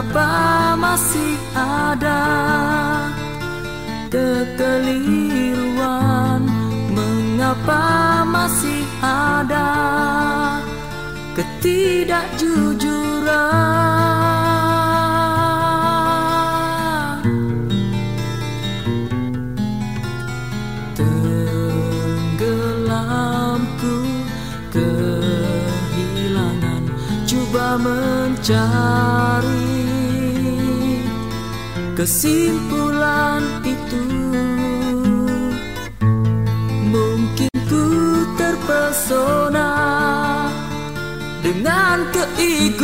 Mengapa masih ada kekeliruan? Mengapa masih ada ketidakjujuran? Tenggelamku kehilangan Coba mencari kesimpulan itu Mungkin ku terpesona dengan keikutan